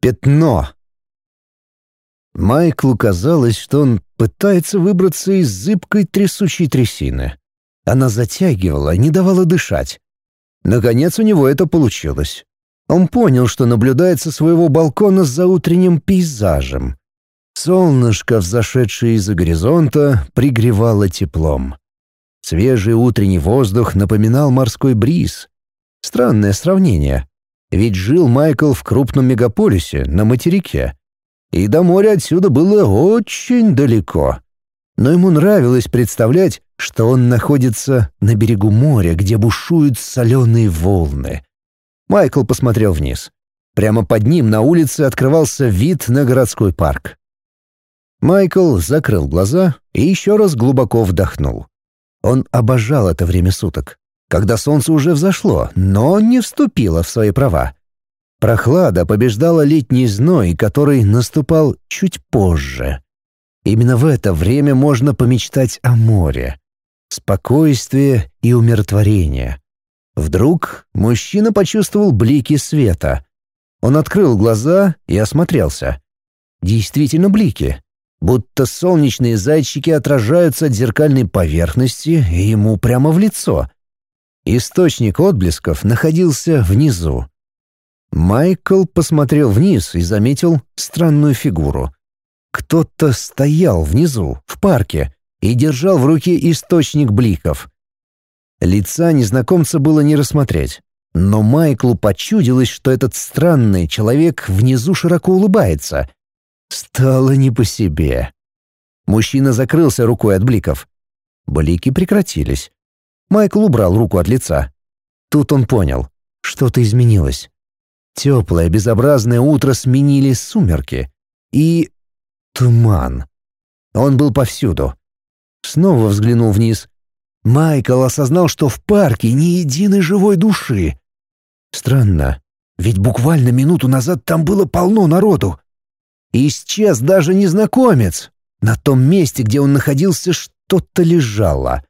Пятно. Майклу казалось, что он пытается выбраться из зыбкой трясущей трясины. Она затягивала, не давала дышать. Наконец у него это получилось. Он понял, что наблюдает со своего балкона за утренним пейзажем. Солнышко, взошедшее из-за горизонта, пригревало теплом. Свежий утренний воздух напоминал морской бриз. Странное сравнение. Ведь жил Майкл в крупном мегаполисе, на материке. И до моря отсюда было очень далеко. Но ему нравилось представлять, что он находится на берегу моря, где бушуют соленые волны. Майкл посмотрел вниз. Прямо под ним на улице открывался вид на городской парк. Майкл закрыл глаза и еще раз глубоко вдохнул. Он обожал это время суток когда солнце уже взошло, но не вступило в свои права. Прохлада побеждала летний зной, который наступал чуть позже. Именно в это время можно помечтать о море. Спокойствие и умиротворение. Вдруг мужчина почувствовал блики света. Он открыл глаза и осмотрелся. Действительно блики. Будто солнечные зайчики отражаются от зеркальной поверхности ему прямо в лицо — Источник отблесков находился внизу. Майкл посмотрел вниз и заметил странную фигуру. Кто-то стоял внизу, в парке, и держал в руке источник бликов. Лица незнакомца было не рассмотреть, но Майклу почудилось, что этот странный человек внизу широко улыбается. Стало не по себе. Мужчина закрылся рукой от бликов. Блики прекратились. Майкл убрал руку от лица. Тут он понял, что-то изменилось. Теплое, безобразное утро сменили сумерки. И... туман. Он был повсюду. Снова взглянул вниз. Майкл осознал, что в парке ни единой живой души. Странно, ведь буквально минуту назад там было полно народу. Исчез даже незнакомец. На том месте, где он находился, что-то лежало.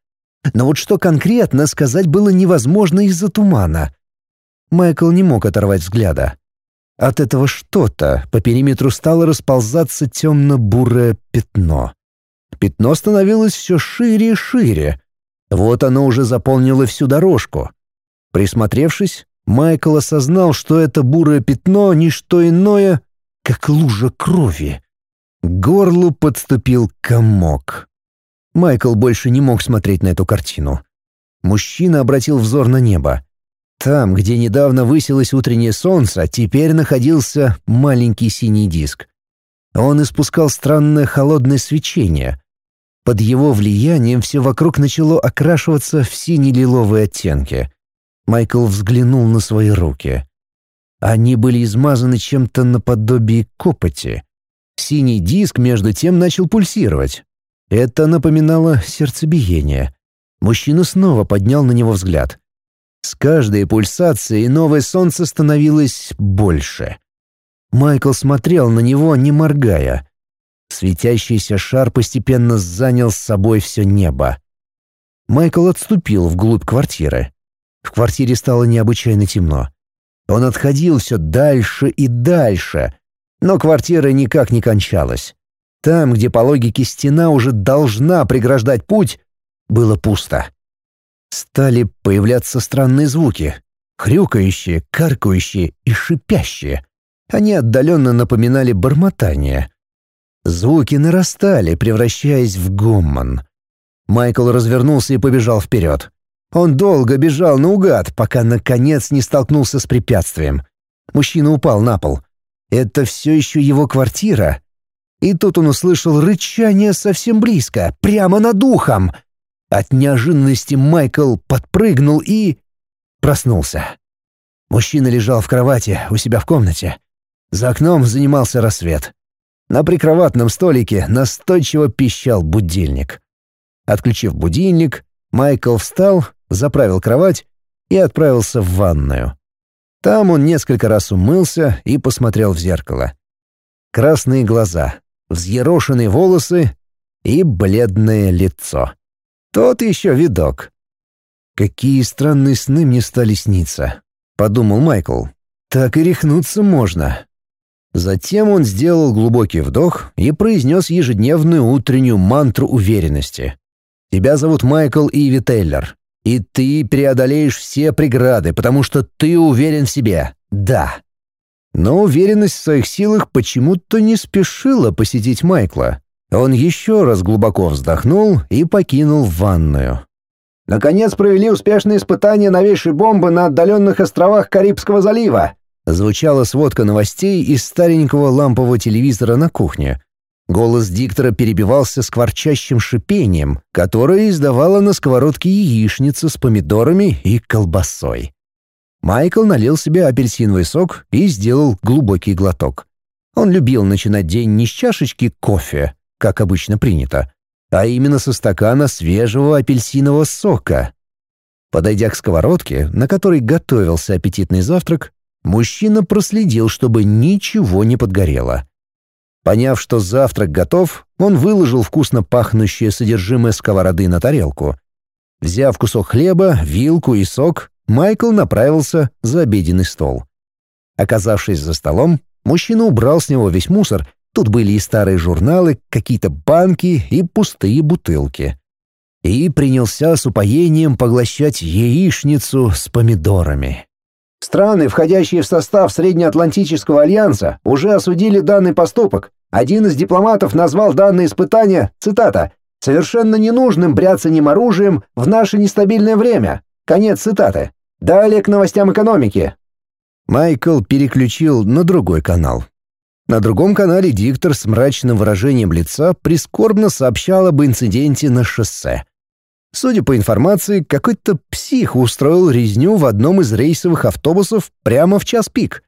Но вот что конкретно сказать было невозможно из-за тумана. Майкл не мог оторвать взгляда. От этого что-то по периметру стало расползаться темно-бурое пятно. Пятно становилось все шире и шире. Вот оно уже заполнило всю дорожку. Присмотревшись, Майкл осознал, что это бурое пятно — не что иное, как лужа крови. К горлу подступил комок. Майкл больше не мог смотреть на эту картину. Мужчина обратил взор на небо. Там, где недавно высилось утреннее солнце, теперь находился маленький синий диск. Он испускал странное холодное свечение. Под его влиянием все вокруг начало окрашиваться в сине-лиловые оттенки. Майкл взглянул на свои руки. Они были измазаны чем-то наподобие копоти. Синий диск между тем начал пульсировать. Это напоминало сердцебиение. Мужчина снова поднял на него взгляд. С каждой пульсацией новое солнце становилось больше. Майкл смотрел на него, не моргая. Светящийся шар постепенно занял с собой все небо. Майкл отступил вглубь квартиры. В квартире стало необычайно темно. Он отходил все дальше и дальше, но квартира никак не кончалась. Там, где по логике стена уже должна преграждать путь, было пусто. Стали появляться странные звуки. Хрюкающие, каркающие и шипящие. Они отдаленно напоминали бормотание. Звуки нарастали, превращаясь в гоммон. Майкл развернулся и побежал вперед. Он долго бежал наугад, пока наконец не столкнулся с препятствием. Мужчина упал на пол. Это все еще его квартира, и тут он услышал рычание совсем близко, прямо над ухом. От неожиданности Майкл подпрыгнул и... проснулся. Мужчина лежал в кровати у себя в комнате. За окном занимался рассвет. На прикроватном столике настойчиво пищал будильник. Отключив будильник, Майкл встал, заправил кровать и отправился в ванную. Там он несколько раз умылся и посмотрел в зеркало. Красные глаза, взъерошенные волосы и бледное лицо. Тот еще видок. «Какие странные сны мне стали сниться», — подумал Майкл. «Так и рехнуться можно». Затем он сделал глубокий вдох и произнес ежедневную утреннюю мантру уверенности. «Тебя зовут Майкл Иви Тейлор, и ты преодолеешь все преграды, потому что ты уверен в себе. Да». Но уверенность в своих силах почему-то не спешила посетить Майкла. Он еще раз глубоко вздохнул и покинул ванную. «Наконец провели успешные испытания новейшей бомбы на отдаленных островах Карибского залива», Звучала сводка новостей из старенького лампового телевизора на кухне. Голос диктора перебивался скворчащим шипением, которое издавала на сковородке яичница с помидорами и колбасой. Майкл налил себе апельсиновый сок и сделал глубокий глоток. Он любил начинать день не с чашечки кофе, как обычно принято, а именно со стакана свежего апельсинового сока. Подойдя к сковородке, на которой готовился аппетитный завтрак, Мужчина проследил, чтобы ничего не подгорело. Поняв, что завтрак готов, он выложил вкусно пахнущее содержимое сковороды на тарелку. Взяв кусок хлеба, вилку и сок, Майкл направился за обеденный стол. Оказавшись за столом, мужчина убрал с него весь мусор. Тут были и старые журналы, какие-то банки и пустые бутылки. И принялся с упоением поглощать яичницу с помидорами. Страны, входящие в состав Среднеатлантического альянса, уже осудили данный поступок. Один из дипломатов назвал данное испытание, цитата, «совершенно ненужным бряцанием оружием в наше нестабильное время». Конец цитаты. Далее к новостям экономики. Майкл переключил на другой канал. На другом канале диктор с мрачным выражением лица прискорбно сообщал об инциденте на шоссе. Судя по информации, какой-то псих устроил резню в одном из рейсовых автобусов прямо в час пик.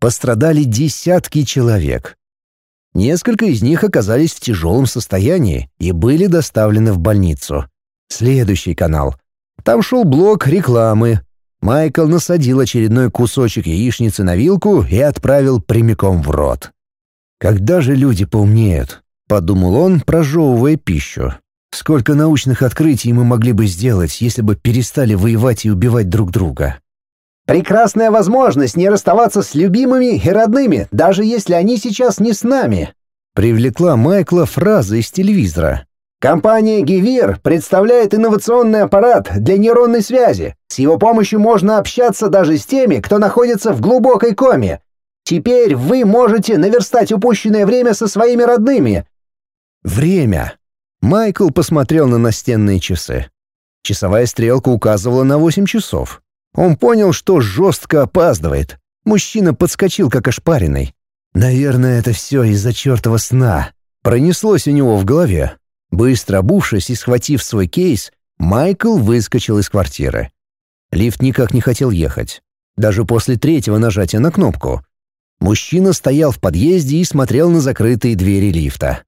Пострадали десятки человек. Несколько из них оказались в тяжелом состоянии и были доставлены в больницу. Следующий канал. Там шел блок рекламы. Майкл насадил очередной кусочек яичницы на вилку и отправил прямиком в рот. «Когда же люди поумнеют?» — подумал он, прожевывая пищу. Сколько научных открытий мы могли бы сделать, если бы перестали воевать и убивать друг друга? Прекрасная возможность не расставаться с любимыми и родными, даже если они сейчас не с нами. Привлекла Майкла фраза из телевизора. Компания Гивир представляет инновационный аппарат для нейронной связи. С его помощью можно общаться даже с теми, кто находится в глубокой коме. Теперь вы можете наверстать упущенное время со своими родными. Время. Майкл посмотрел на настенные часы. Часовая стрелка указывала на восемь часов. Он понял, что жестко опаздывает. Мужчина подскочил, как ошпаренный. «Наверное, это все из-за чертова сна». Пронеслось у него в голове. Быстро обувшись и схватив свой кейс, Майкл выскочил из квартиры. Лифт никак не хотел ехать. Даже после третьего нажатия на кнопку. Мужчина стоял в подъезде и смотрел на закрытые двери лифта.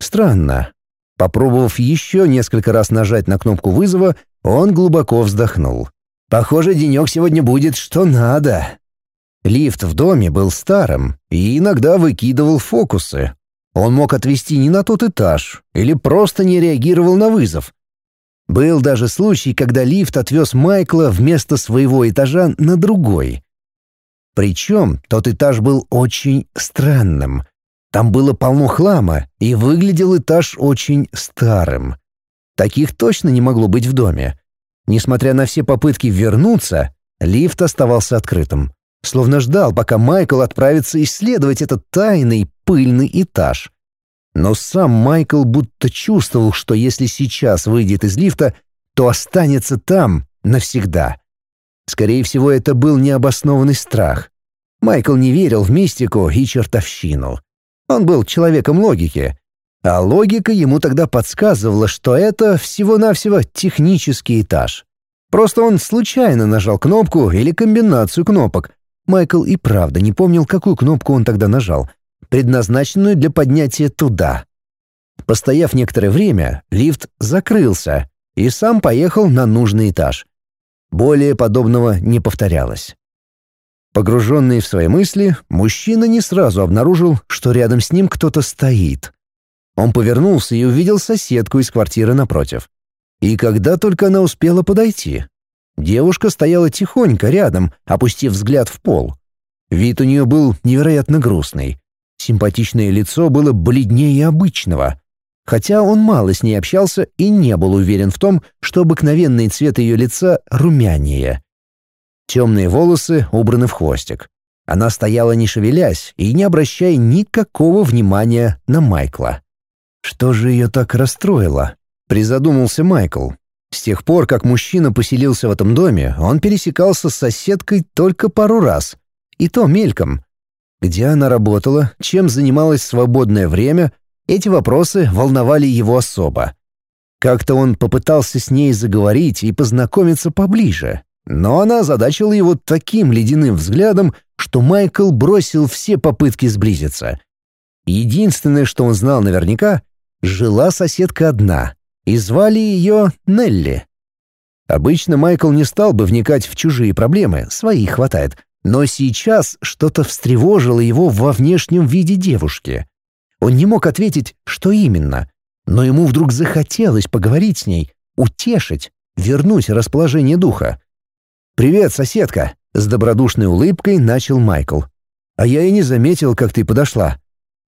Странно. Попробовав еще несколько раз нажать на кнопку вызова, он глубоко вздохнул. «Похоже, денек сегодня будет что надо». Лифт в доме был старым и иногда выкидывал фокусы. Он мог отвести не на тот этаж или просто не реагировал на вызов. Был даже случай, когда лифт отвез Майкла вместо своего этажа на другой. Причем тот этаж был очень странным. Там было полно хлама, и выглядел этаж очень старым. Таких точно не могло быть в доме. Несмотря на все попытки вернуться, лифт оставался открытым. Словно ждал, пока Майкл отправится исследовать этот тайный пыльный этаж. Но сам Майкл будто чувствовал, что если сейчас выйдет из лифта, то останется там навсегда. Скорее всего, это был необоснованный страх. Майкл не верил в мистику и чертовщину. Он был человеком логики. А логика ему тогда подсказывала, что это всего-навсего технический этаж. Просто он случайно нажал кнопку или комбинацию кнопок. Майкл и правда не помнил, какую кнопку он тогда нажал, предназначенную для поднятия туда. Постояв некоторое время, лифт закрылся и сам поехал на нужный этаж. Более подобного не повторялось. Погруженный в свои мысли, мужчина не сразу обнаружил, что рядом с ним кто-то стоит. Он повернулся и увидел соседку из квартиры напротив. И когда только она успела подойти, девушка стояла тихонько рядом, опустив взгляд в пол. Вид у нее был невероятно грустный. Симпатичное лицо было бледнее обычного. Хотя он мало с ней общался и не был уверен в том, что обыкновенный цвет ее лица румянее. Темные волосы убраны в хвостик. Она стояла не шевелясь и не обращая никакого внимания на Майкла. Что же ее так расстроило? Призадумался Майкл. С тех пор, как мужчина поселился в этом доме, он пересекался с соседкой только пару раз. И то мельком. Где она работала, чем занималась в свободное время, эти вопросы волновали его особо. Как-то он попытался с ней заговорить и познакомиться поближе, но она озадачила его таким ледяным взглядом, что Майкл бросил все попытки сблизиться. Единственное, что он знал наверняка, жила соседка одна, и звали ее Нелли. Обычно Майкл не стал бы вникать в чужие проблемы, своих хватает, но сейчас что-то встревожило его во внешнем виде девушки. Он не мог ответить, что именно, но ему вдруг захотелось поговорить с ней, утешить, вернуть расположение духа. «Привет, соседка!» — с добродушной улыбкой начал Майкл. «А я и не заметил, как ты подошла».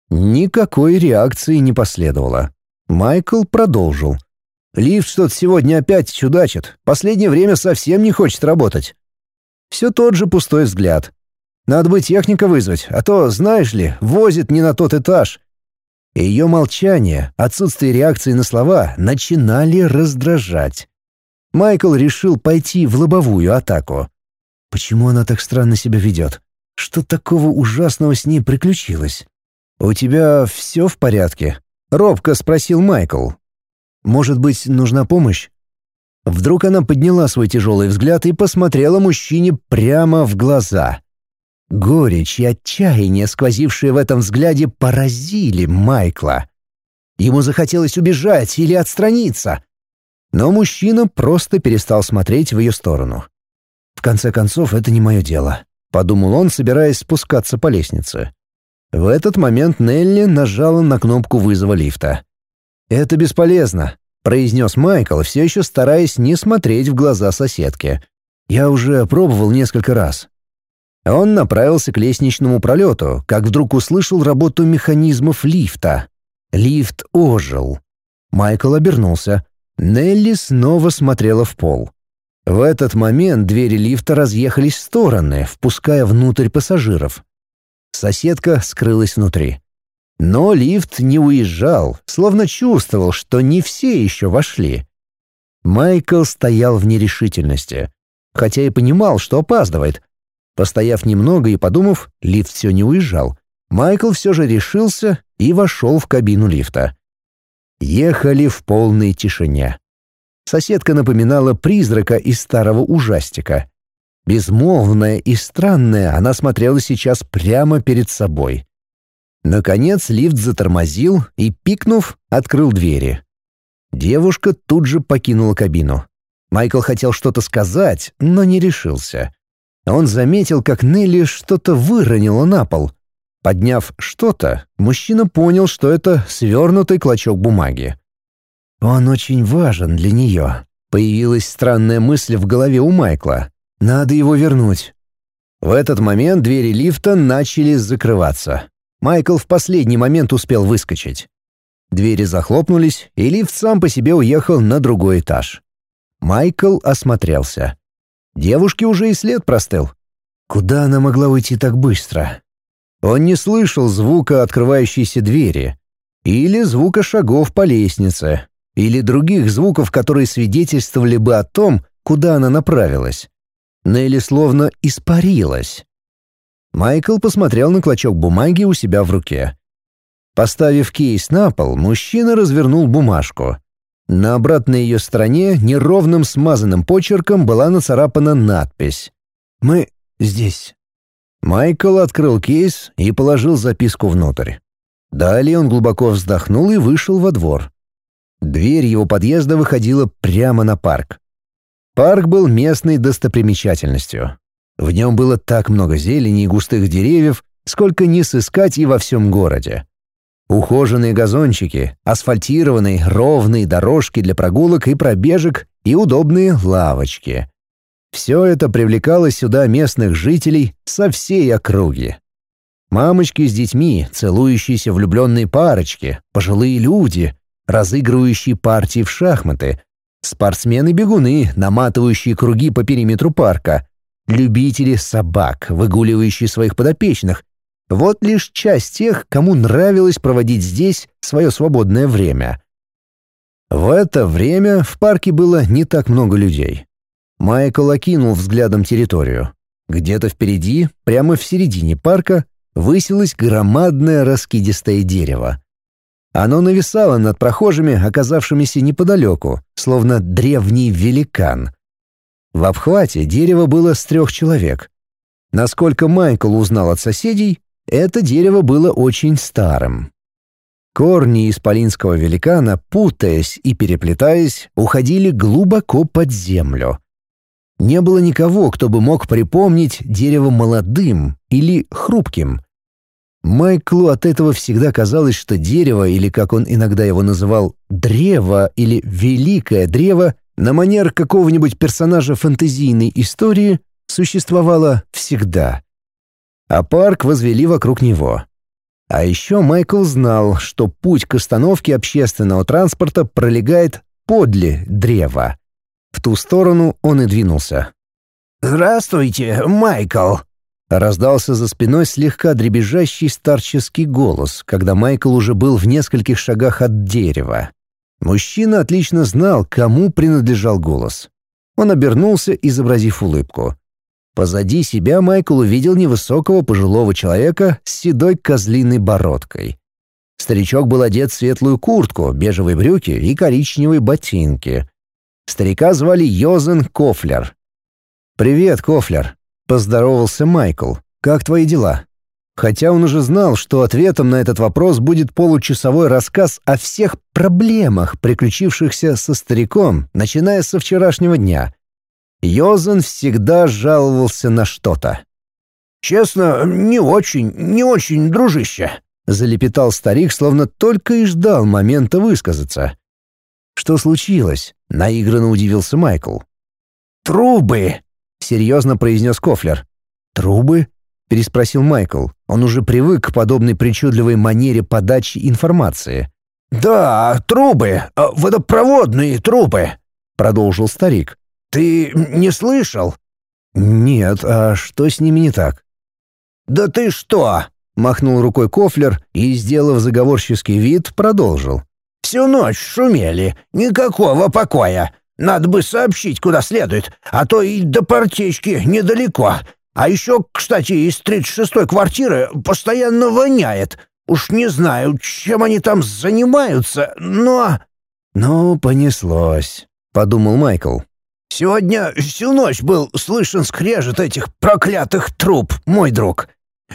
Никакой реакции не последовало. Майкл продолжил. «Лифт что-то сегодня опять чудачит. Последнее время совсем не хочет работать». Все тот же пустой взгляд. «Надо бы техника вызвать, а то, знаешь ли, возит не на тот этаж». Ее молчание, отсутствие реакции на слова начинали раздражать. Майкл решил пойти в лобовую атаку. Почему она так странно себя ведет? Что такого ужасного с ней приключилось? «У тебя все в порядке?» — робко спросил Майкл. «Может быть, нужна помощь?» Вдруг она подняла свой тяжелый взгляд и посмотрела мужчине прямо в глаза. Горечь и отчаяние, сквозившие в этом взгляде, поразили Майкла. Ему захотелось убежать или отстраниться, но мужчина просто перестал смотреть в ее сторону. «В конце концов, это не мое дело», — подумал он, собираясь спускаться по лестнице. В этот момент Нелли нажала на кнопку вызова лифта. «Это бесполезно», — произнес Майкл, все еще стараясь не смотреть в глаза соседки. «Я уже пробовал несколько раз». Он направился к лестничному пролету, как вдруг услышал работу механизмов лифта. Лифт ожил. Майкл обернулся. Нелли снова смотрела в пол. В этот момент двери лифта разъехались в стороны, впуская внутрь пассажиров. Соседка скрылась внутри. Но лифт не уезжал, словно чувствовал, что не все еще вошли. Майкл стоял в нерешительности, хотя и понимал, что опаздывает. Постояв немного и подумав, лифт все не уезжал. Майкл все же решился и вошел в кабину лифта. Ехали в полной тишине. Соседка напоминала призрака из старого ужастика. Безмолвная и странная, она смотрела сейчас прямо перед собой. Наконец лифт затормозил и, пикнув, открыл двери. Девушка тут же покинула кабину. Майкл хотел что-то сказать, но не решился. Он заметил, как Нелли что-то выронила на пол. Подняв что-то, мужчина понял, что это свернутый клочок бумаги. «Он очень важен для нее», — появилась странная мысль в голове у Майкла. «Надо его вернуть». В этот момент двери лифта начали закрываться. Майкл в последний момент успел выскочить. Двери захлопнулись, и лифт сам по себе уехал на другой этаж. Майкл осмотрелся. Девушке уже и след простыл. Куда она могла уйти так быстро? Он не слышал звука открывающейся двери, или звука шагов по лестнице, или других звуков, которые свидетельствовали бы о том, куда она направилась. Нелли словно испарилась. Майкл посмотрел на клочок бумаги у себя в руке. Поставив кейс на пол, мужчина развернул бумажку. На обратной ее стороне неровным смазанным почерком была нацарапана надпись «Мы здесь». Майкл открыл кейс и положил записку внутрь. Далее он глубоко вздохнул и вышел во двор. Дверь его подъезда выходила прямо на парк. Парк был местной достопримечательностью. В нем было так много зелени и густых деревьев, сколько не сыскать и во всем городе. Ухоженные газончики, асфальтированные ровные дорожки для прогулок и пробежек и удобные лавочки. Все это привлекало сюда местных жителей со всей округи. Мамочки с детьми, целующиеся влюбленные парочки, пожилые люди, разыгрывающие партии в шахматы, спортсмены-бегуны, наматывающие круги по периметру парка, любители собак, выгуливающие своих подопечных. Вот лишь часть тех, кому нравилось проводить здесь свое свободное время. В это время в парке было не так много людей. Майкл окинул взглядом территорию. Где-то впереди, прямо в середине парка, высилось громадное раскидистое дерево. Оно нависало над прохожими, оказавшимися неподалеку, словно древний великан. В обхвате дерево было с трех человек. Насколько Майкл узнал от соседей, это дерево было очень старым. Корни исполинского великана, путаясь и переплетаясь, уходили глубоко под землю. Не было никого, кто бы мог припомнить дерево молодым или хрупким. Майклу от этого всегда казалось, что дерево, или как он иногда его называл, древо или великое древо, на манер какого-нибудь персонажа фэнтезийной истории, существовало всегда. А парк возвели вокруг него. А еще Майкл знал, что путь к остановке общественного транспорта пролегает подле древа. В ту сторону он и двинулся. «Здравствуйте, Майкл!» Раздался за спиной слегка дребезжащий старческий голос, когда Майкл уже был в нескольких шагах от дерева. Мужчина отлично знал, кому принадлежал голос. Он обернулся, изобразив улыбку. Позади себя Майкл увидел невысокого пожилого человека с седой козлиной бородкой. Старичок был одет в светлую куртку, бежевые брюки и коричневые ботинки. Старика звали Йозен Кофлер. «Привет, Кофлер», Поздоровался Майкл. «Как твои дела?» Хотя он уже знал, что ответом на этот вопрос будет получасовой рассказ о всех проблемах, приключившихся со стариком, начиная со вчерашнего дня. Йозен всегда жаловался на что-то. «Честно, не очень, не очень, дружище», — залепетал старик, словно только и ждал момента высказаться. «Что случилось?» — наигранно удивился Майкл. «Трубы!» — серьезно произнес Кофлер. «Трубы?» — переспросил Майкл. Он уже привык к подобной причудливой манере подачи информации. «Да, трубы, а, водопроводные трубы», — продолжил старик. «Ты не слышал?» «Нет, а что с ними не так?» «Да ты что?» — махнул рукой Кофлер и, сделав заговорческий вид, продолжил. «Всю ночь шумели, никакого покоя. Надо бы сообщить, куда следует, а то и до партечки недалеко. А еще, кстати, из 36-й квартиры постоянно воняет. Уж не знаю, чем они там занимаются, но...» «Ну, понеслось», — подумал Майкл. «Сегодня всю ночь был слышен скрежет этих проклятых труб, мой друг.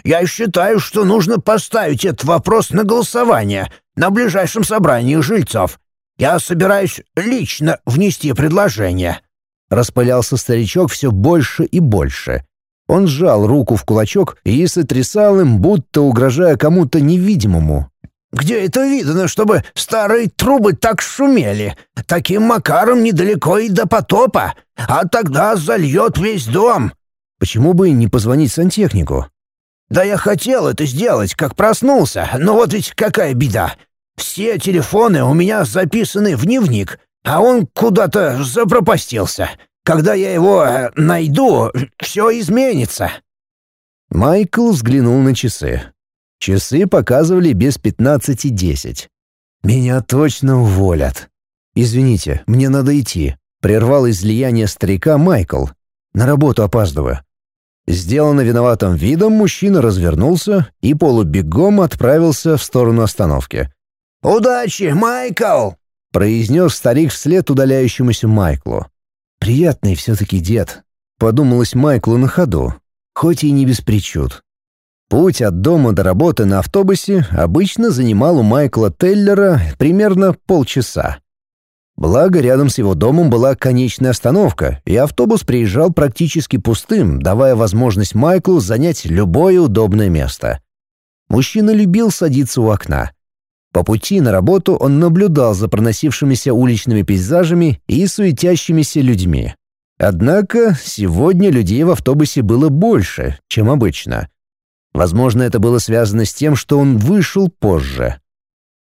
Я считаю, что нужно поставить этот вопрос на голосование на ближайшем собрании жильцов. Я собираюсь лично внести предложение». Распылялся старичок все больше и больше. Он сжал руку в кулачок и сотрясал им, будто угрожая кому-то невидимому. «Где это видно, чтобы старые трубы так шумели? Таким макаром недалеко и до потопа, а тогда зальет весь дом». «Почему бы не позвонить сантехнику?» «Да я хотел это сделать, как проснулся, но вот ведь какая беда. Все телефоны у меня записаны в дневник, а он куда-то запропастился. Когда я его э, найду, все изменится». Майкл взглянул на часы. Часы показывали без пятнадцати десять. «Меня точно уволят. Извините, мне надо идти», — прервал излияние старика Майкл. «На работу опаздываю». Сделано виноватым видом, мужчина развернулся и полубегом отправился в сторону остановки. «Удачи, Майкл!» — произнес старик вслед удаляющемуся Майклу. «Приятный все-таки дед», — подумалось Майклу на ходу, хоть и не без причуд. Путь от дома до работы на автобусе обычно занимал у Майкла Теллера примерно полчаса. Благо, рядом с его домом была конечная остановка, и автобус приезжал практически пустым, давая возможность Майклу занять любое удобное место. Мужчина любил садиться у окна. По пути на работу он наблюдал за проносившимися уличными пейзажами и суетящимися людьми. Однако сегодня людей в автобусе было больше, чем обычно. Возможно, это было связано с тем, что он вышел позже.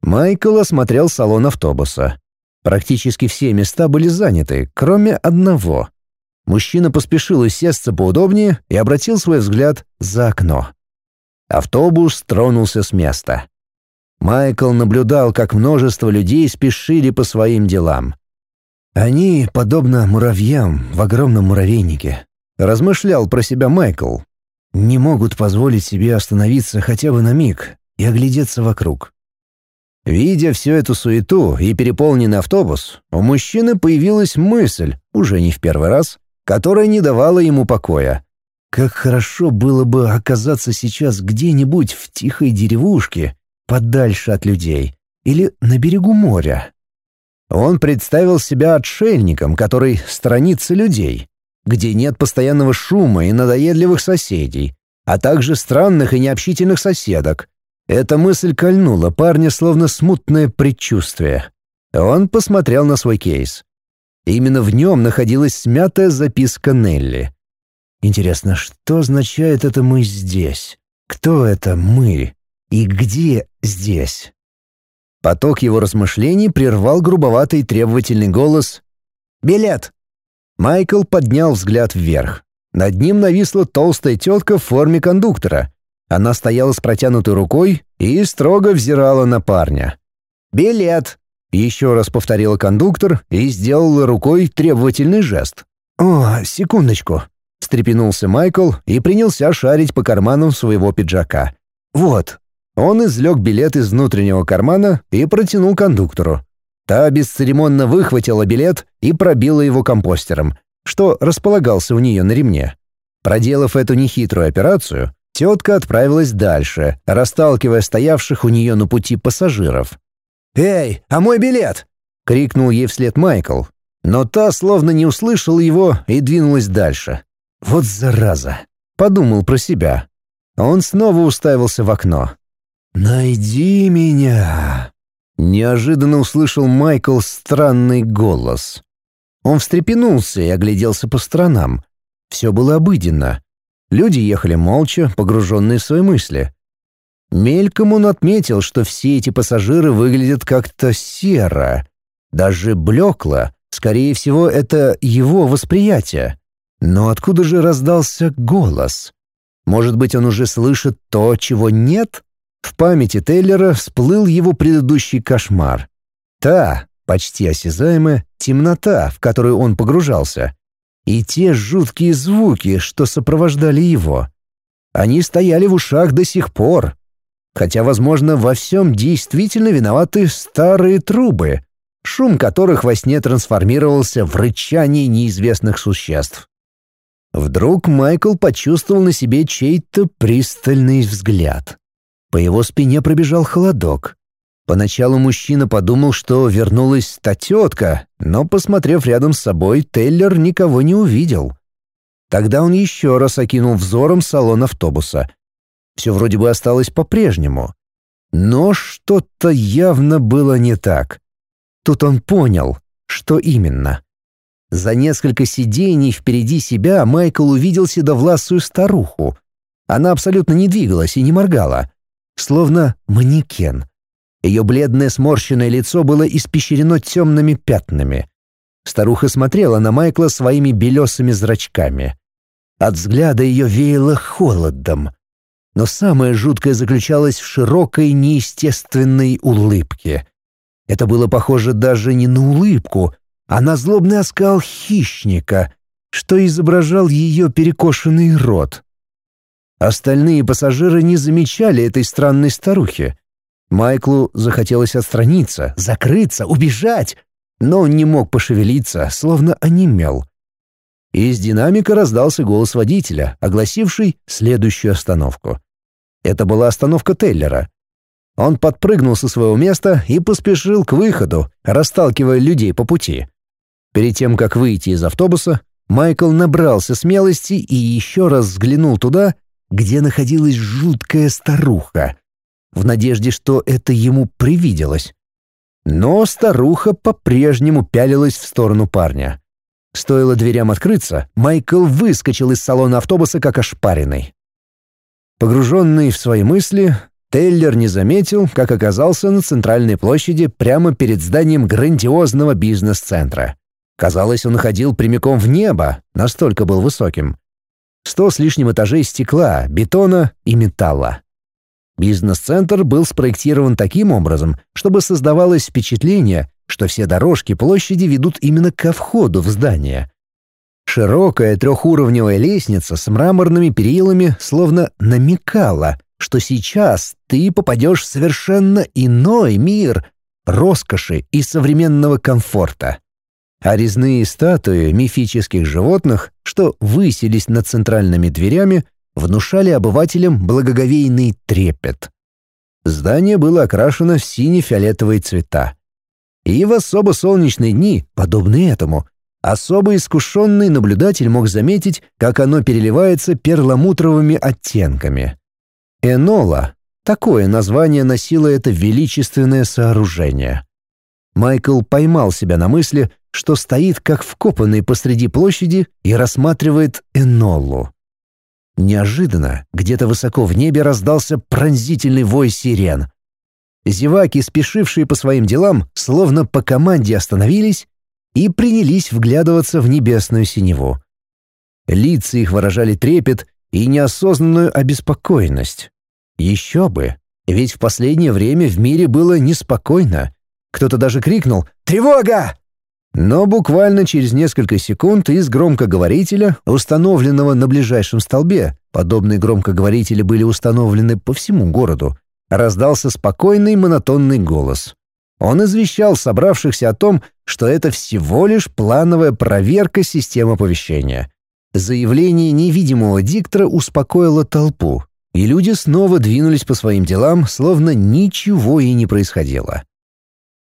Майкл осмотрел салон автобуса. Практически все места были заняты, кроме одного. Мужчина поспешил усесться поудобнее и обратил свой взгляд за окно. Автобус тронулся с места. Майкл наблюдал, как множество людей спешили по своим делам. «Они, подобно муравьям в огромном муравейнике», — размышлял про себя Майкл. «Не могут позволить себе остановиться хотя бы на миг и оглядеться вокруг. Видя всю эту суету и переполненный автобус, у мужчины появилась мысль, уже не в первый раз, которая не давала ему покоя. Как хорошо было бы оказаться сейчас где-нибудь в тихой деревушке, подальше от людей, или на берегу моря. Он представил себя отшельником, который сторонится людей, где нет постоянного шума и надоедливых соседей, а также странных и необщительных соседок, эта мысль кольнула парня словно смутное предчувствие. Он посмотрел на свой кейс. Именно в нем находилась смятая записка Нелли. Интересно, что означает это «мы здесь»? Кто это «мы»? И где здесь? Поток его размышлений прервал грубоватый требовательный голос «Билет!». Майкл поднял взгляд вверх. Над ним нависла толстая тетка в форме кондуктора. Она стояла с протянутой рукой и строго взирала на парня. «Билет!» — еще раз повторила кондуктор и сделала рукой требовательный жест. «О, секундочку!» — встрепенулся Майкл и принялся шарить по карманам своего пиджака. «Вот». Он извлек билет из внутреннего кармана и протянул кондуктору. Та бесцеремонно выхватила билет и пробила его компостером, что располагался у нее на ремне. Проделав эту нехитрую операцию, Тетка отправилась дальше, расталкивая стоявших у нее на пути пассажиров. «Эй, а мой билет!» — крикнул ей вслед Майкл. Но та словно не услышала его и двинулась дальше. «Вот зараза!» — подумал про себя. Он снова уставился в окно. «Найди меня!» Неожиданно услышал Майкл странный голос. Он встрепенулся и огляделся по сторонам. Все было обыденно. Люди ехали молча, погруженные в свои мысли. Мельком он отметил, что все эти пассажиры выглядят как-то серо, даже блекло. Скорее всего, это его восприятие. Но откуда же раздался голос? Может быть, он уже слышит то, чего нет? В памяти Тейлера всплыл его предыдущий кошмар. Та, почти осязаемая, темнота, в которую он погружался и те жуткие звуки, что сопровождали его. Они стояли в ушах до сих пор. Хотя, возможно, во всем действительно виноваты старые трубы, шум которых во сне трансформировался в рычание неизвестных существ. Вдруг Майкл почувствовал на себе чей-то пристальный взгляд. По его спине пробежал холодок. Поначалу мужчина подумал, что вернулась та тетка, но, посмотрев рядом с собой, Тейлер никого не увидел. Тогда он еще раз окинул взором салон автобуса. Все вроде бы осталось по-прежнему. Но что-то явно было не так. Тут он понял, что именно. За несколько сидений впереди себя Майкл увидел седовласую старуху. Она абсолютно не двигалась и не моргала, словно манекен — ее бледное сморщенное лицо было испещрено темными пятнами. Старуха смотрела на Майкла своими белесыми зрачками. От взгляда ее веяло холодом. Но самое жуткое заключалось в широкой неестественной улыбке. Это было похоже даже не на улыбку, а на злобный оскал хищника, что изображал ее перекошенный рот. Остальные пассажиры не замечали этой странной старухи. Майклу захотелось отстраниться, закрыться, убежать, но он не мог пошевелиться, словно онемел. Из динамика раздался голос водителя, огласивший следующую остановку. Это была остановка Теллера. Он подпрыгнул со своего места и поспешил к выходу, расталкивая людей по пути. Перед тем, как выйти из автобуса, Майкл набрался смелости и еще раз взглянул туда, где находилась жуткая старуха — в надежде, что это ему привиделось. Но старуха по-прежнему пялилась в сторону парня. Стоило дверям открыться, Майкл выскочил из салона автобуса как ошпаренный. Погруженный в свои мысли, Тейлер не заметил, как оказался на центральной площади прямо перед зданием грандиозного бизнес-центра. Казалось, он ходил прямиком в небо, настолько был высоким. Сто с лишним этажей стекла, бетона и металла. Бизнес-центр был спроектирован таким образом, чтобы создавалось впечатление, что все дорожки площади ведут именно ко входу в здание. Широкая трехуровневая лестница с мраморными перилами словно намекала, что сейчас ты попадешь в совершенно иной мир роскоши и современного комфорта. А резные статуи мифических животных, что высились над центральными дверями, внушали обывателям благоговейный трепет. Здание было окрашено в сине-фиолетовые цвета. И в особо солнечные дни, подобные этому, особо искушенный наблюдатель мог заметить, как оно переливается перламутровыми оттенками. Энола — такое название носило это величественное сооружение. Майкл поймал себя на мысли, что стоит как вкопанный посреди площади и рассматривает Энолу. Неожиданно где-то высоко в небе раздался пронзительный вой сирен. Зеваки, спешившие по своим делам, словно по команде остановились и принялись вглядываться в небесную синеву. Лица их выражали трепет и неосознанную обеспокоенность. Еще бы, ведь в последнее время в мире было неспокойно. Кто-то даже крикнул «Тревога!» Но буквально через несколько секунд из громкоговорителя, установленного на ближайшем столбе, подобные громкоговорители были установлены по всему городу, раздался спокойный монотонный голос. Он извещал собравшихся о том, что это всего лишь плановая проверка системы оповещения. Заявление невидимого диктора успокоило толпу, и люди снова двинулись по своим делам, словно ничего и не происходило.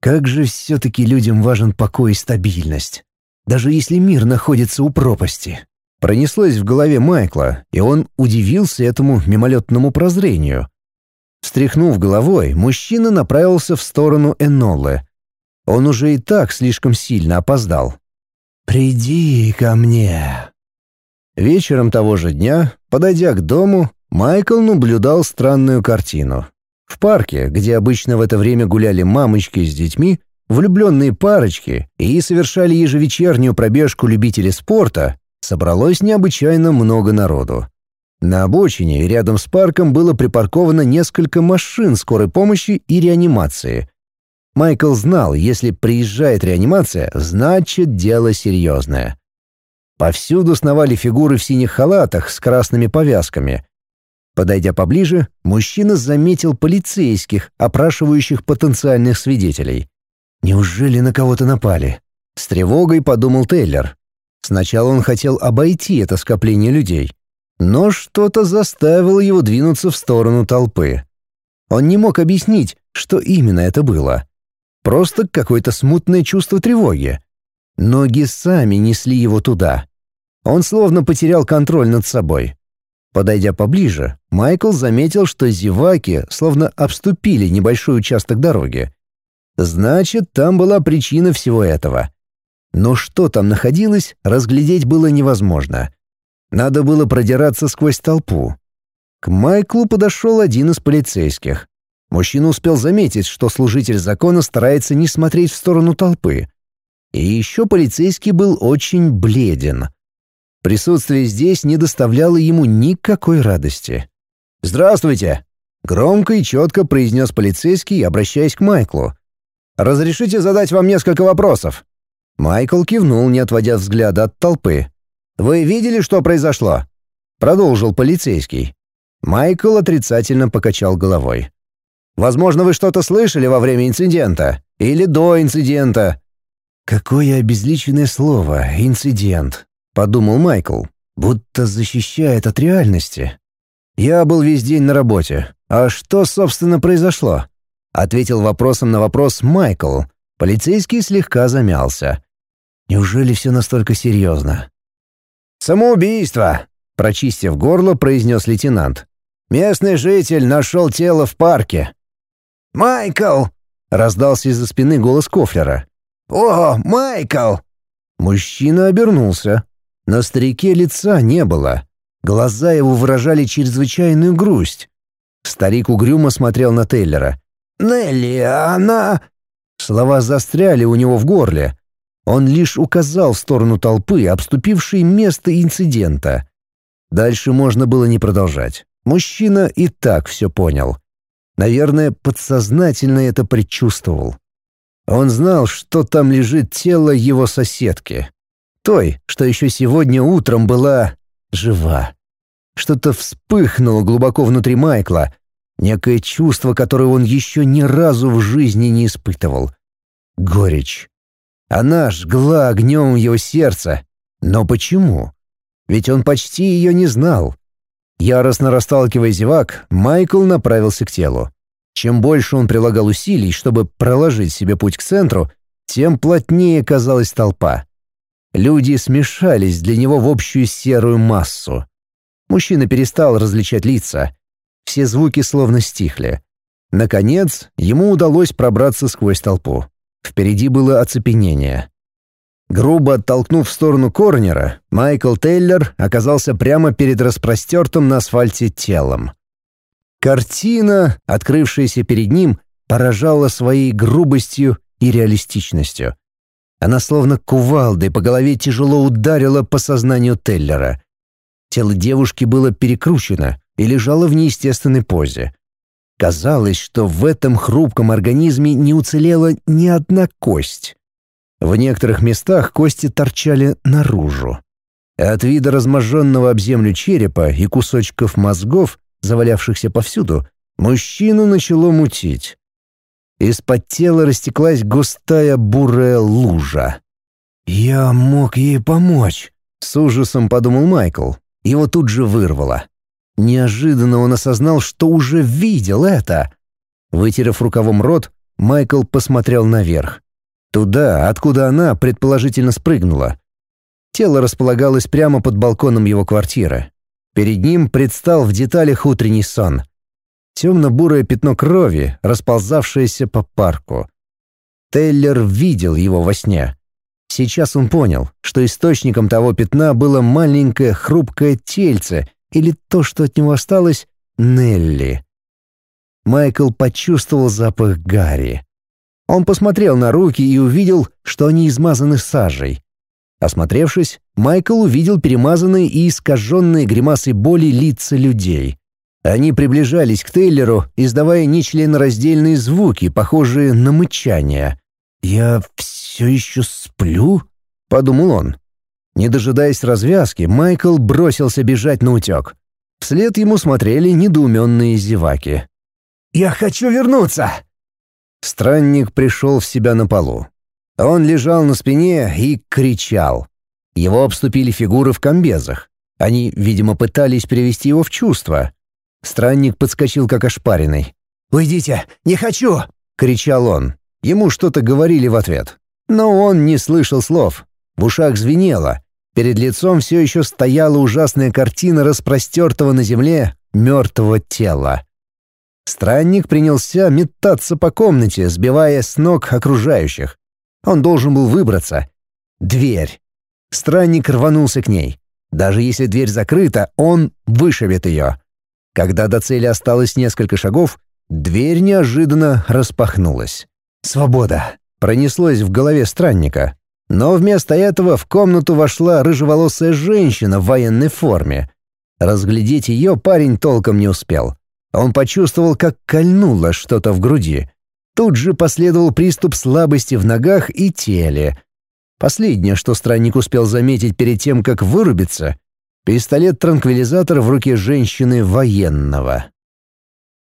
Как же все-таки людям важен покой и стабильность, даже если мир находится у пропасти. Пронеслось в голове Майкла, и он удивился этому мимолетному прозрению. Встряхнув головой, мужчина направился в сторону Энолы. Он уже и так слишком сильно опоздал. «Приди ко мне». Вечером того же дня, подойдя к дому, Майкл наблюдал странную картину. В парке, где обычно в это время гуляли мамочки с детьми, влюбленные парочки и совершали ежевечернюю пробежку любители спорта, собралось необычайно много народу. На обочине рядом с парком было припарковано несколько машин скорой помощи и реанимации. Майкл знал, если приезжает реанимация, значит дело серьезное. Повсюду сновали фигуры в синих халатах с красными повязками, Подойдя поближе, мужчина заметил полицейских, опрашивающих потенциальных свидетелей. Неужели на кого-то напали? С тревогой подумал Тейлор. Сначала он хотел обойти это скопление людей, но что-то заставило его двинуться в сторону толпы. Он не мог объяснить, что именно это было. Просто какое-то смутное чувство тревоги. Ноги сами несли его туда. Он словно потерял контроль над собой. Подойдя поближе, Майкл заметил, что зеваки словно обступили небольшой участок дороги. Значит, там была причина всего этого. Но что там находилось, разглядеть было невозможно. Надо было продираться сквозь толпу. К Майклу подошел один из полицейских. Мужчина успел заметить, что служитель закона старается не смотреть в сторону толпы. И еще полицейский был очень бледен. Присутствие здесь не доставляло ему никакой радости. «Здравствуйте!» — громко и четко произнес полицейский, обращаясь к Майклу. «Разрешите задать вам несколько вопросов?» Майкл кивнул, не отводя взгляда от толпы. «Вы видели, что произошло?» — продолжил полицейский. Майкл отрицательно покачал головой. «Возможно, вы что-то слышали во время инцидента? Или до инцидента?» «Какое обезличенное слово «инцидент», — подумал Майкл, будто защищает от реальности. «Я был весь день на работе. А что, собственно, произошло?» — ответил вопросом на вопрос Майкл. Полицейский слегка замялся. «Неужели все настолько серьезно?» «Самоубийство!» — прочистив горло, произнес лейтенант. «Местный житель нашел тело в парке». «Майкл!» — раздался из-за спины голос Кофлера. «О, Майкл!» Мужчина обернулся. На старике лица не было. Глаза его выражали чрезвычайную грусть. Старик угрюмо смотрел на Тейлера. «Нелли, она...» Слова застряли у него в горле. Он лишь указал в сторону толпы, обступившей место инцидента. Дальше можно было не продолжать. Мужчина и так все понял. Наверное, подсознательно это предчувствовал. Он знал, что там лежит тело его соседки. Той, что еще сегодня утром была жива. Что-то вспыхнуло глубоко внутри Майкла, некое чувство, которое он еще ни разу в жизни не испытывал. Горечь. Она жгла огнем его сердце. Но почему? Ведь он почти ее не знал. Яростно расталкивая зевак, Майкл направился к телу. Чем больше он прилагал усилий, чтобы проложить себе путь к центру, тем плотнее казалась толпа. Люди смешались для него в общую серую массу. Мужчина перестал различать лица. Все звуки словно стихли. Наконец, ему удалось пробраться сквозь толпу. Впереди было оцепенение. Грубо оттолкнув в сторону корнера, Майкл Тейлор оказался прямо перед распростертым на асфальте телом. Картина, открывшаяся перед ним, поражала своей грубостью и реалистичностью. Она словно кувалдой по голове тяжело ударила по сознанию Теллера. Тело девушки было перекручено и лежало в неестественной позе. Казалось, что в этом хрупком организме не уцелела ни одна кость. В некоторых местах кости торчали наружу. От вида разможженного об землю черепа и кусочков мозгов, завалявшихся повсюду, мужчину начало мутить. Из-под тела растеклась густая бурая лужа. «Я мог ей помочь», — с ужасом подумал Майкл. Его тут же вырвало. Неожиданно он осознал, что уже видел это. Вытерев рукавом рот, Майкл посмотрел наверх. Туда, откуда она, предположительно, спрыгнула. Тело располагалось прямо под балконом его квартиры. Перед ним предстал в деталях утренний сон — темно-бурое пятно крови, расползавшееся по парку. Тейлер видел его во сне. Сейчас он понял, что источником того пятна было маленькое хрупкое тельце или то, что от него осталось, Нелли. Майкл почувствовал запах гари. Он посмотрел на руки и увидел, что они измазаны сажей. Осмотревшись, Майкл увидел перемазанные и искаженные гримасой боли лица людей. Они приближались к Тейлеру, издавая нечленораздельные звуки, похожие на мычание. «Я все еще сплю?» — подумал он. Не дожидаясь развязки, Майкл бросился бежать на утек. Вслед ему смотрели недоуменные зеваки. «Я хочу вернуться!» Странник пришел в себя на полу. Он лежал на спине и кричал. Его обступили фигуры в комбезах. Они, видимо, пытались привести его в чувство. Странник подскочил как ошпаренный. «Уйдите! Не хочу!» — кричал он. Ему что-то говорили в ответ. Но он не слышал слов. В ушах звенело. Перед лицом все еще стояла ужасная картина распростертого на земле мертвого тела. Странник принялся метаться по комнате, сбивая с ног окружающих. Он должен был выбраться. Дверь. Странник рванулся к ней. Даже если дверь закрыта, он вышибет ее. Когда до цели осталось несколько шагов, дверь неожиданно распахнулась. «Свобода!» — пронеслось в голове странника. Но вместо этого в комнату вошла рыжеволосая женщина в военной форме. Разглядеть ее парень толком не успел. Он почувствовал, как кольнуло что-то в груди. Тут же последовал приступ слабости в ногах и теле. Последнее, что странник успел заметить перед тем, как вырубиться, Пистолет-транквилизатор в руке женщины военного.